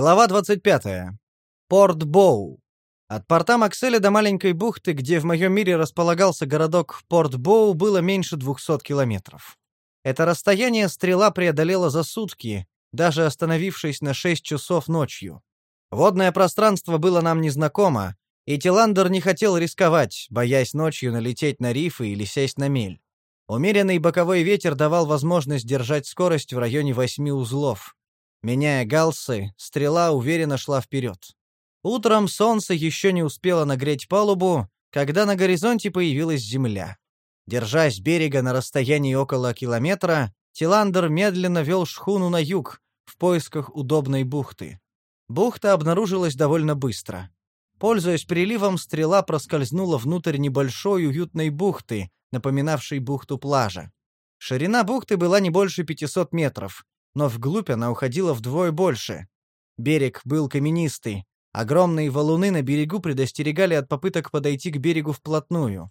Глава 25. Порт Боу. От порта Макселя до маленькой бухты, где в моем мире располагался городок Порт Боу, было меньше 200 километров. Это расстояние стрела преодолела за сутки, даже остановившись на 6 часов ночью. Водное пространство было нам незнакомо, и Тиландер не хотел рисковать, боясь ночью налететь на рифы или сесть на мель. Умеренный боковой ветер давал возможность держать скорость в районе 8 узлов. Меняя галсы, стрела уверенно шла вперед. Утром солнце еще не успело нагреть палубу, когда на горизонте появилась земля. Держась берега на расстоянии около километра, Тиландер медленно вел шхуну на юг, в поисках удобной бухты. Бухта обнаружилась довольно быстро. Пользуясь приливом, стрела проскользнула внутрь небольшой уютной бухты, напоминавшей бухту плажа. Ширина бухты была не больше 500 метров, но вглубь она уходила вдвое больше. Берег был каменистый, огромные валуны на берегу предостерегали от попыток подойти к берегу вплотную.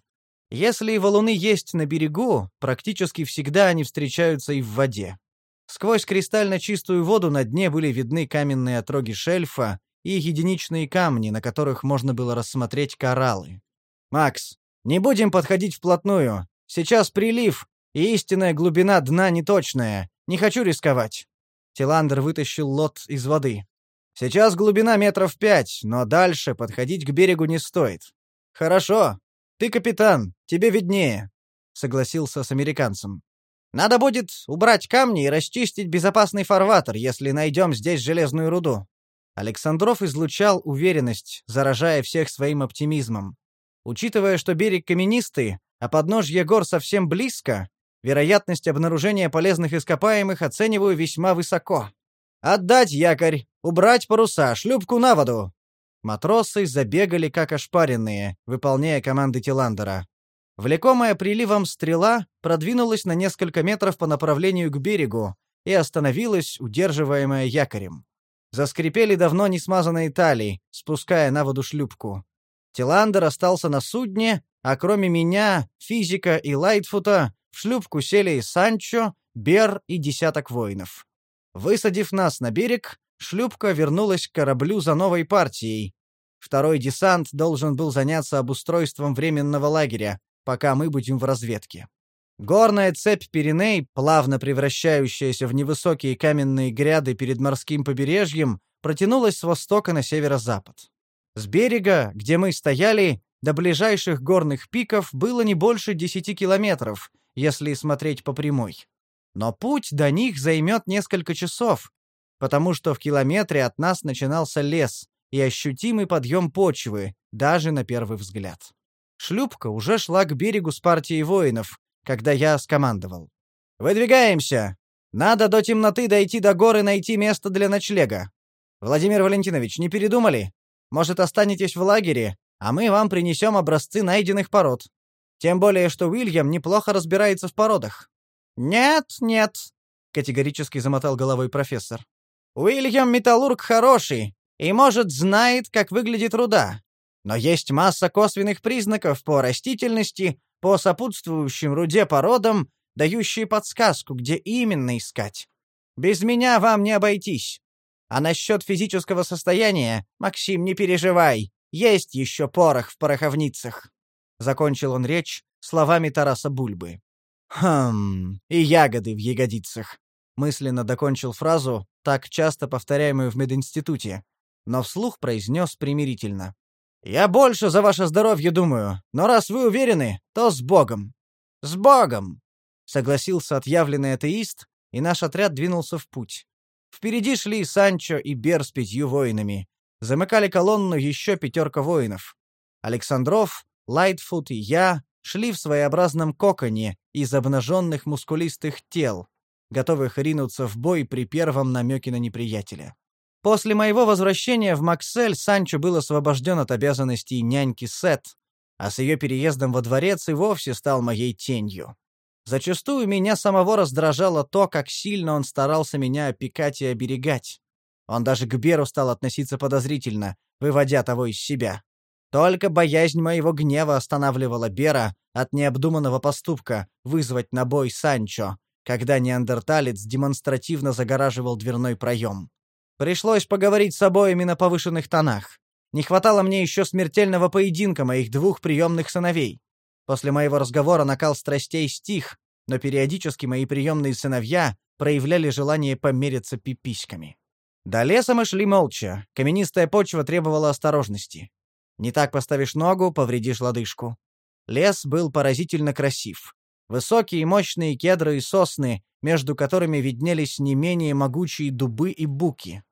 Если и валуны есть на берегу, практически всегда они встречаются и в воде. Сквозь кристально чистую воду на дне были видны каменные отроги шельфа и единичные камни, на которых можно было рассмотреть кораллы. «Макс, не будем подходить вплотную. Сейчас прилив, и истинная глубина дна неточная. Не хочу рисковать». Тиландер вытащил лот из воды. «Сейчас глубина метров пять, но дальше подходить к берегу не стоит». «Хорошо. Ты капитан, тебе виднее», — согласился с американцем. «Надо будет убрать камни и расчистить безопасный фарватер, если найдем здесь железную руду». Александров излучал уверенность, заражая всех своим оптимизмом. Учитывая, что берег каменистый, а подножье гор совсем близко, вероятность обнаружения полезных ископаемых оцениваю весьма высоко. «Отдать якорь! Убрать паруса! Шлюпку на воду!» Матросы забегали как ошпаренные, выполняя команды Тиландера. Влекомая приливом стрела продвинулась на несколько метров по направлению к берегу и остановилась, удерживаемая якорем. Заскрипели давно не смазанные талии, спуская на воду шлюпку. Тиландер остался на судне, а кроме меня, физика и Лайтфута, в шлюпку сели и Санчо, Бер и десяток воинов. Высадив нас на берег, шлюпка вернулась к кораблю за новой партией. Второй десант должен был заняться обустройством временного лагеря, пока мы будем в разведке. Горная цепь Пиреней, плавно превращающаяся в невысокие каменные гряды перед морским побережьем, протянулась с востока на северо-запад. С берега, где мы стояли, до ближайших горных пиков было не больше десяти километров, если смотреть по прямой. Но путь до них займет несколько часов, потому что в километре от нас начинался лес и ощутимый подъем почвы, даже на первый взгляд. Шлюпка уже шла к берегу с партией воинов, когда я скомандовал. «Выдвигаемся! Надо до темноты дойти до горы найти место для ночлега. Владимир Валентинович, не передумали? Может, останетесь в лагере, а мы вам принесем образцы найденных пород. Тем более, что Уильям неплохо разбирается в породах». «Нет, нет», — категорически замотал головой профессор. «Уильям металлург хороший и, может, знает, как выглядит руда. Но есть масса косвенных признаков по растительности, по сопутствующим руде породам, дающие подсказку, где именно искать. Без меня вам не обойтись. А насчет физического состояния, Максим, не переживай, есть еще порох в пороховницах. Закончил он речь словами Тараса Бульбы. Хм, и ягоды в ягодицах. Мысленно докончил фразу, так часто повторяемую в мединституте, но вслух произнес примирительно. Я больше за ваше здоровье думаю, но раз вы уверены, то с Богом. С Богом, согласился отъявленный атеист, и наш отряд двинулся в путь. Впереди шли Санчо и Бер с пятью воинами. Замыкали колонну еще пятерка воинов. Александров, Лайтфуд и я шли в своеобразном коконе из обнаженных мускулистых тел, готовых ринуться в бой при первом намеке на неприятеля. После моего возвращения в Максель Санчо был освобожден от обязанностей няньки Сет, а с ее переездом во дворец и вовсе стал моей тенью. Зачастую меня самого раздражало то, как сильно он старался меня опекать и оберегать. Он даже к Беру стал относиться подозрительно, выводя того из себя. Только боязнь моего гнева останавливала Бера от необдуманного поступка вызвать на бой Санчо, когда неандерталец демонстративно загораживал дверной проем. Пришлось поговорить с обоими на повышенных тонах. Не хватало мне еще смертельного поединка моих двух приемных сыновей. После моего разговора накал страстей стих, но периодически мои приемные сыновья проявляли желание помериться пиписьками. До леса мы шли молча, каменистая почва требовала осторожности. Не так поставишь ногу, повредишь лодыжку. Лес был поразительно красив. Высокие мощные кедры и сосны, между которыми виднелись не менее могучие дубы и буки.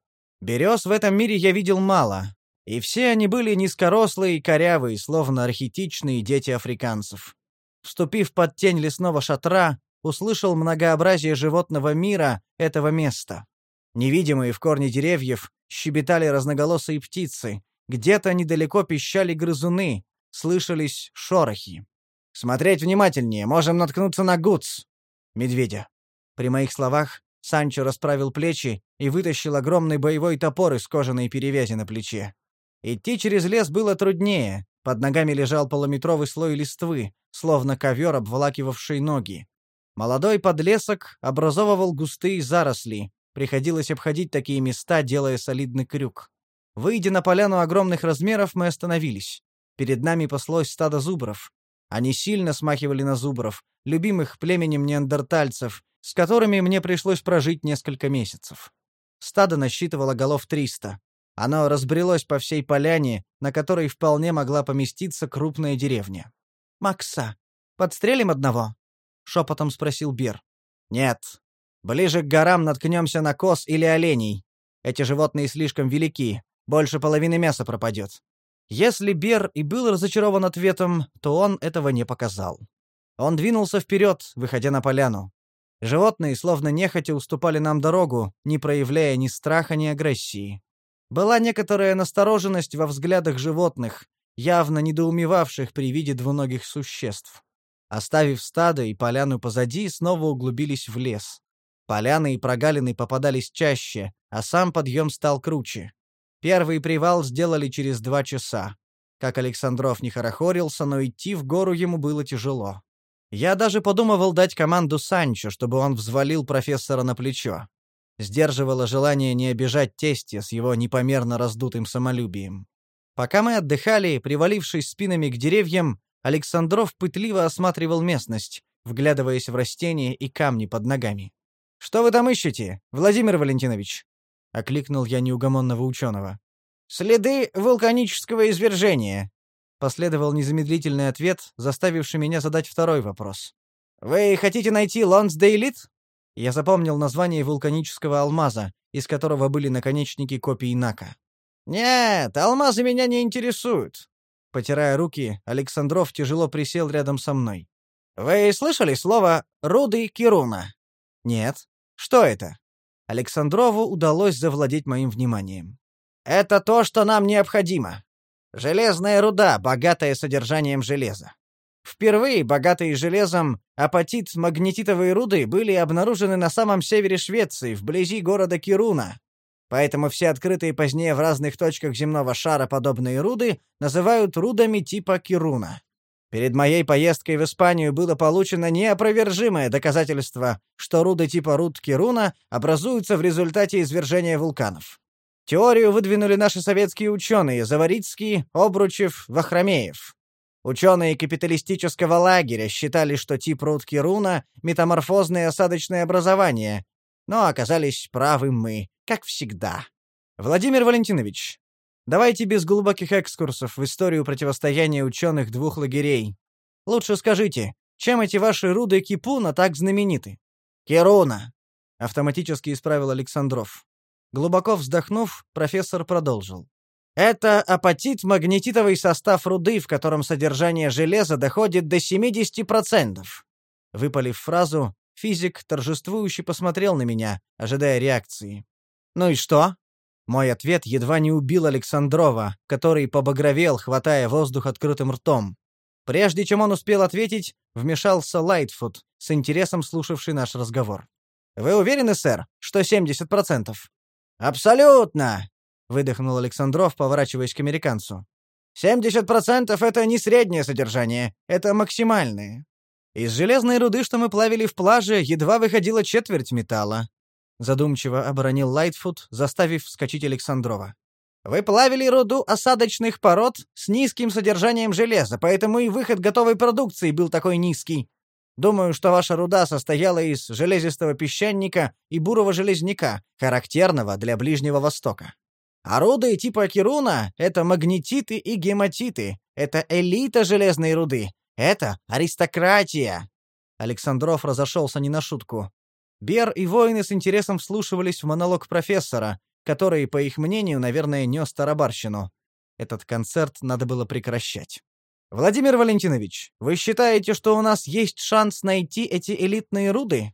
Берез в этом мире я видел мало, и все они были низкорослые и корявые, словно архетичные дети африканцев. Вступив под тень лесного шатра, услышал многообразие животного мира этого места. Невидимые в корне деревьев щебетали разноголосые птицы, где-то недалеко пищали грызуны, слышались шорохи. «Смотреть внимательнее, можем наткнуться на гуц!» Медведя. При моих словах Санчо расправил плечи и вытащил огромный боевой топор из кожаной перевязи на плече. Идти через лес было труднее, под ногами лежал полуметровый слой листвы, словно ковер, обволакивавший ноги. Молодой подлесок образовывал густые заросли, приходилось обходить такие места, делая солидный крюк. Выйдя на поляну огромных размеров, мы остановились. Перед нами паслось стадо зубров. Они сильно смахивали на зубров, любимых племенем неандертальцев, с которыми мне пришлось прожить несколько месяцев. Стадо насчитывало голов триста. Оно разбрелось по всей поляне, на которой вполне могла поместиться крупная деревня. «Макса, подстрелим одного?» — шепотом спросил Бер. «Нет. Ближе к горам наткнемся на коз или оленей. Эти животные слишком велики, больше половины мяса пропадет». Если Бер и был разочарован ответом, то он этого не показал. Он двинулся вперед, выходя на поляну. Животные словно нехотя уступали нам дорогу, не проявляя ни страха, ни агрессии. Была некоторая настороженность во взглядах животных, явно недоумевавших при виде двуногих существ. Оставив стадо и поляну позади, снова углубились в лес. Поляны и прогалины попадались чаще, а сам подъем стал круче. Первый привал сделали через два часа. Как Александров не хорохорился, но идти в гору ему было тяжело. Я даже подумывал дать команду Санчо, чтобы он взвалил профессора на плечо сдерживало желание не обижать тестя с его непомерно раздутым самолюбием. Пока мы отдыхали, привалившись спинами к деревьям, Александров пытливо осматривал местность, вглядываясь в растения и камни под ногами. «Что вы там ищете, Владимир Валентинович?» — окликнул я неугомонного ученого. «Следы вулканического извержения», — последовал незамедлительный ответ, заставивший меня задать второй вопрос. «Вы хотите найти Лонсдейлит?» Я запомнил название вулканического алмаза, из которого были наконечники копий Нака. «Нет, алмазы меня не интересуют». Потирая руки, Александров тяжело присел рядом со мной. «Вы слышали слово «руды Кируна»?» «Нет. Что это?» Александрову удалось завладеть моим вниманием. «Это то, что нам необходимо. Железная руда, богатая содержанием железа. Впервые богатые железом апатит-магнетитовые руды были обнаружены на самом севере Швеции, вблизи города Кируна. Поэтому все открытые позднее в разных точках земного шара подобные руды называют рудами типа Кируна. Перед моей поездкой в Испанию было получено неопровержимое доказательство, что руды типа руд Кируна образуются в результате извержения вулканов. Теорию выдвинули наши советские ученые Заварицкий, Обручев, Вахромеев. Ученые капиталистического лагеря считали, что тип рудки руна — метаморфозное осадочное образование, но оказались правы мы, как всегда. Владимир Валентинович, давайте без глубоких экскурсов в историю противостояния ученых двух лагерей. Лучше скажите, чем эти ваши руды Кипуна так знамениты? Керуна, автоматически исправил Александров. Глубоко вздохнув, профессор продолжил. Это апатит-магнетитовый состав руды, в котором содержание железа доходит до 70%. Выпалив фразу, физик торжествующе посмотрел на меня, ожидая реакции. «Ну и что?» Мой ответ едва не убил Александрова, который побагровел, хватая воздух открытым ртом. Прежде чем он успел ответить, вмешался Лайтфуд, с интересом слушавший наш разговор. «Вы уверены, сэр, что 70%?» «Абсолютно!» выдохнул Александров, поворачиваясь к американцу. «Семьдесят процентов — это не среднее содержание, это максимальное. Из железной руды, что мы плавили в плаже, едва выходила четверть металла. Задумчиво оборонил Лайтфуд, заставив вскочить Александрова. Вы плавили руду осадочных пород с низким содержанием железа, поэтому и выход готовой продукции был такой низкий. Думаю, что ваша руда состояла из железистого песчаника и бурого железняка, характерного для Ближнего Востока. А руды типа Кируна — это магнетиты и гематиты, это элита железной руды, это аристократия. Александров разошелся не на шутку. Бер и воины с интересом вслушивались в монолог профессора, который, по их мнению, наверное, нес тарабарщину. Этот концерт надо было прекращать. «Владимир Валентинович, вы считаете, что у нас есть шанс найти эти элитные руды?»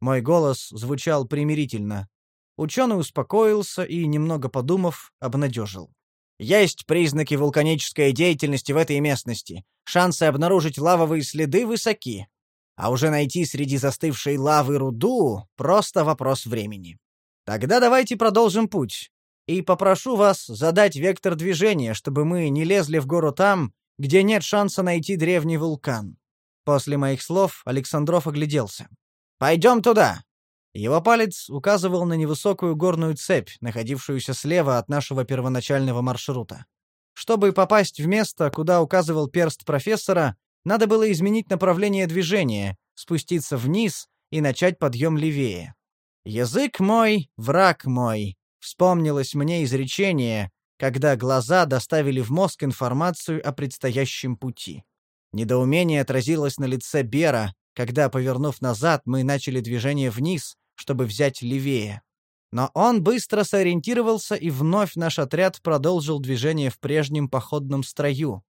Мой голос звучал примирительно. Ученый успокоился и, немного подумав, обнадежил. «Есть признаки вулканической деятельности в этой местности. Шансы обнаружить лавовые следы высоки. А уже найти среди застывшей лавы руду — просто вопрос времени. Тогда давайте продолжим путь. И попрошу вас задать вектор движения, чтобы мы не лезли в гору там, где нет шанса найти древний вулкан. После моих слов Александров огляделся. «Пойдем туда!» Его палец указывал на невысокую горную цепь, находившуюся слева от нашего первоначального маршрута. Чтобы попасть в место, куда указывал перст профессора, надо было изменить направление движения, спуститься вниз и начать подъем левее. «Язык мой, враг мой», — вспомнилось мне изречение, когда глаза доставили в мозг информацию о предстоящем пути. Недоумение отразилось на лице Бера, когда, повернув назад, мы начали движение вниз, чтобы взять левее. Но он быстро сориентировался, и вновь наш отряд продолжил движение в прежнем походном строю.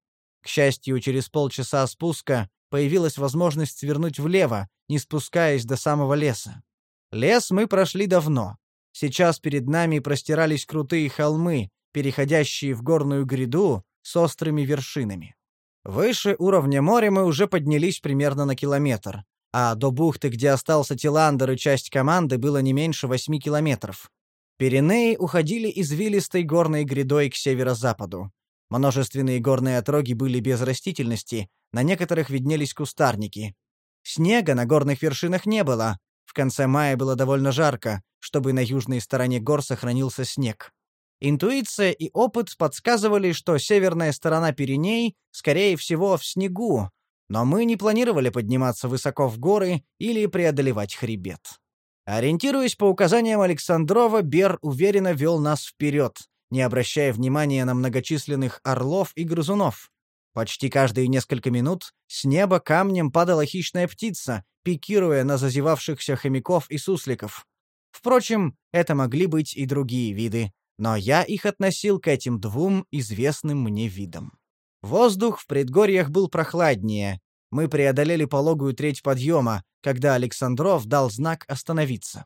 К счастью, через полчаса спуска появилась возможность свернуть влево, не спускаясь до самого леса. Лес мы прошли давно. Сейчас перед нами простирались крутые холмы, переходящие в горную гряду с острыми вершинами. Выше уровня моря мы уже поднялись примерно на километр, а до бухты, где остался Тиландер и часть команды, было не меньше восьми километров. Пиренеи уходили извилистой горной грядой к северо-западу. Множественные горные отроги были без растительности, на некоторых виднелись кустарники. Снега на горных вершинах не было. В конце мая было довольно жарко, чтобы на южной стороне гор сохранился снег. Интуиция и опыт подсказывали, что северная сторона Пиреней, скорее всего, в снегу, но мы не планировали подниматься высоко в горы или преодолевать хребет. Ориентируясь по указаниям Александрова, Бер уверенно вел нас вперед, не обращая внимания на многочисленных орлов и грызунов. Почти каждые несколько минут с неба камнем падала хищная птица, пикируя на зазевавшихся хомяков и сусликов. Впрочем, это могли быть и другие виды, но я их относил к этим двум известным мне видам. Воздух в предгорьях был прохладнее. Мы преодолели пологую треть подъема, когда Александров дал знак остановиться.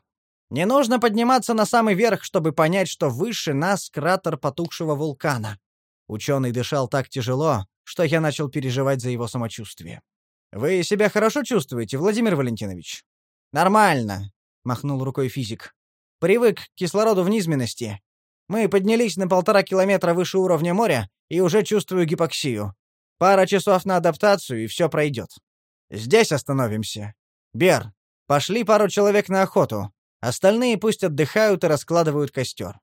Не нужно подниматься на самый верх, чтобы понять, что выше нас кратер потухшего вулкана. Ученый дышал так тяжело, что я начал переживать за его самочувствие. «Вы себя хорошо чувствуете, Владимир Валентинович?» «Нормально», — махнул рукой физик. «Привык к кислороду в низменности. Мы поднялись на полтора километра выше уровня моря и уже чувствую гипоксию. Пара часов на адаптацию, и все пройдет. Здесь остановимся. Бер, пошли пару человек на охоту. Остальные пусть отдыхают и раскладывают костер.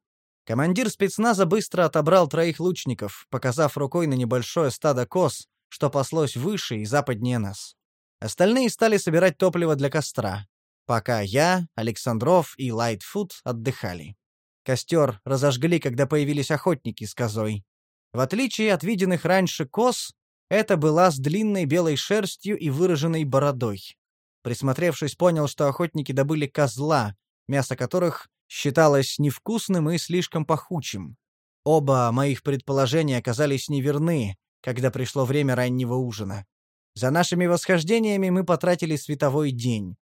Командир спецназа быстро отобрал троих лучников, показав рукой на небольшое стадо коз, что паслось выше и западнее нас. Остальные стали собирать топливо для костра, пока я, Александров и Лайтфуд отдыхали. Костер разожгли, когда появились охотники с козой. В отличие от виденных раньше коз, это была с длинной белой шерстью и выраженной бородой. Присмотревшись, понял, что охотники добыли козла, мясо которых считалось невкусным и слишком пахучим. Оба моих предположения оказались неверны, когда пришло время раннего ужина. За нашими восхождениями мы потратили световой день.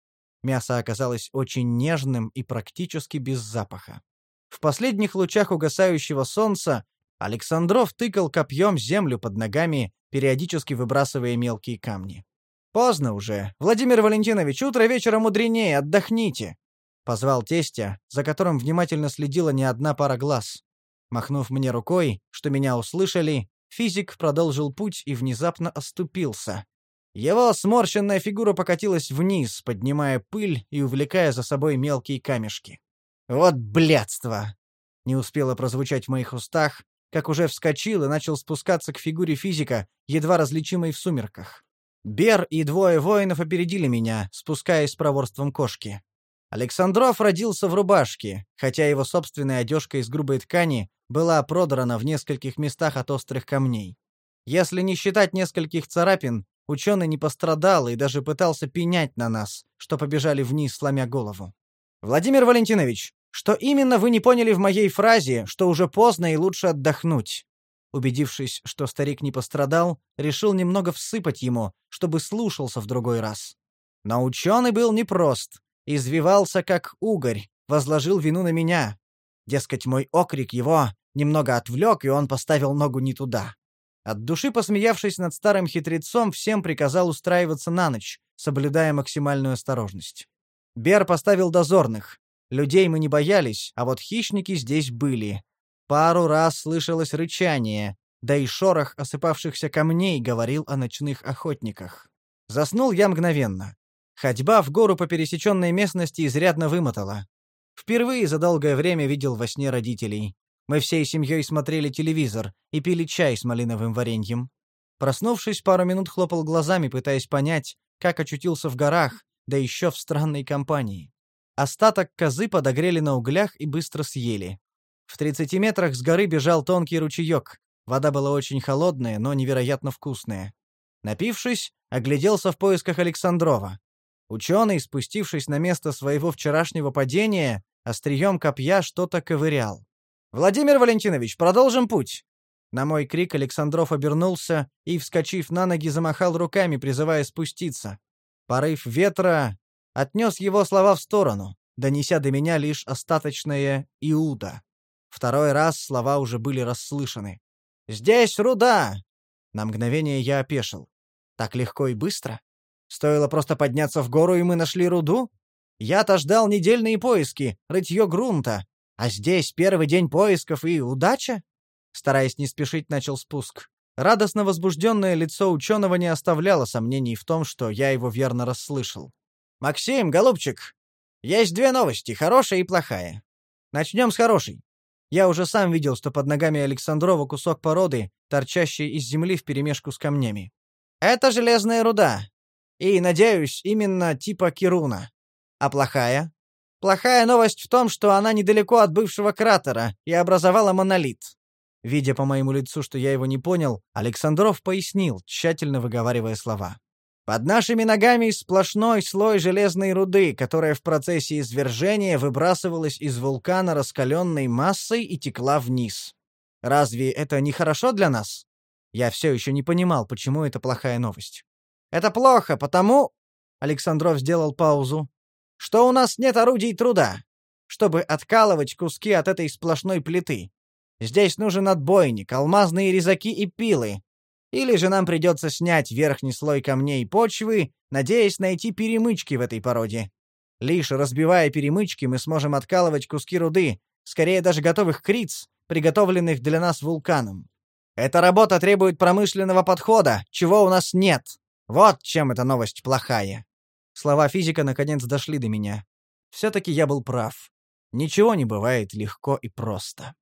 Мясо оказалось очень нежным и практически без запаха. В последних лучах угасающего солнца Александров тыкал копьем землю под ногами, периодически выбрасывая мелкие камни. «Поздно уже. Владимир Валентинович, утро вечера мудренее, отдохните!» Позвал тестя, за которым внимательно следила не одна пара глаз. Махнув мне рукой, что меня услышали, физик продолжил путь и внезапно оступился. Его сморщенная фигура покатилась вниз, поднимая пыль и увлекая за собой мелкие камешки. Вот блядство! Не успело прозвучать в моих устах, как уже вскочил и начал спускаться к фигуре физика, едва различимой в сумерках. Бер и двое воинов опередили меня, спускаясь с проворством кошки. Александров родился в рубашке, хотя его собственная одежка из грубой ткани была продрана в нескольких местах от острых камней. Если не считать нескольких царапин, ученый не пострадал и даже пытался пенять на нас, что побежали вниз, сломя голову. «Владимир Валентинович, что именно вы не поняли в моей фразе, что уже поздно и лучше отдохнуть?» Убедившись, что старик не пострадал, решил немного всыпать ему, чтобы слушался в другой раз. Но ученый был непрост, извивался как угорь, возложил вину на меня. Дескать, мой окрик его немного отвлек, и он поставил ногу не туда. От души посмеявшись над старым хитрецом, всем приказал устраиваться на ночь, соблюдая максимальную осторожность. Бер поставил дозорных. Людей мы не боялись, а вот хищники здесь были. Пару раз слышалось рычание, да и шорох осыпавшихся камней говорил о ночных охотниках. Заснул я мгновенно. Ходьба в гору по пересеченной местности изрядно вымотала. Впервые за долгое время видел во сне родителей. Мы всей семьей смотрели телевизор и пили чай с малиновым вареньем. Проснувшись, пару минут хлопал глазами, пытаясь понять, как очутился в горах, да еще в странной компании. Остаток козы подогрели на углях и быстро съели. В 30 метрах с горы бежал тонкий ручеек. Вода была очень холодная, но невероятно вкусная. Напившись, огляделся в поисках Александрова. Ученый, спустившись на место своего вчерашнего падения, острием копья что-то ковырял. «Владимир Валентинович, продолжим путь!» На мой крик Александров обернулся и, вскочив на ноги, замахал руками, призывая спуститься. Порыв ветра отнес его слова в сторону, донеся до меня лишь остаточное «Иуда». Второй раз слова уже были расслышаны. «Здесь руда!» На мгновение я опешил. Так легко и быстро? Стоило просто подняться в гору, и мы нашли руду? Я-то ждал недельные поиски, рытье грунта, а здесь первый день поисков и удача? Стараясь не спешить, начал спуск. Радостно возбужденное лицо ученого не оставляло сомнений в том, что я его верно расслышал. «Максим, голубчик, есть две новости, хорошая и плохая. Начнем с хорошей. Я уже сам видел, что под ногами Александрова кусок породы, торчащий из земли вперемешку с камнями. Это железная руда. И, надеюсь, именно типа Кируна. А плохая? Плохая новость в том, что она недалеко от бывшего кратера и образовала монолит. Видя по моему лицу, что я его не понял, Александров пояснил, тщательно выговаривая слова. Под нашими ногами сплошной слой железной руды, которая в процессе извержения выбрасывалась из вулкана раскаленной массой и текла вниз. Разве это не хорошо для нас? Я все еще не понимал, почему это плохая новость. Это плохо, потому... Александров сделал паузу что у нас нет орудий труда, чтобы откалывать куски от этой сплошной плиты. Здесь нужен отбойник, алмазные резаки и пилы. Или же нам придется снять верхний слой камней и почвы, надеясь найти перемычки в этой породе. Лишь разбивая перемычки, мы сможем откалывать куски руды, скорее даже готовых криц, приготовленных для нас вулканом. Эта работа требует промышленного подхода, чего у нас нет. Вот чем эта новость плохая. Слова физика наконец дошли до меня. Все-таки я был прав. Ничего не бывает легко и просто.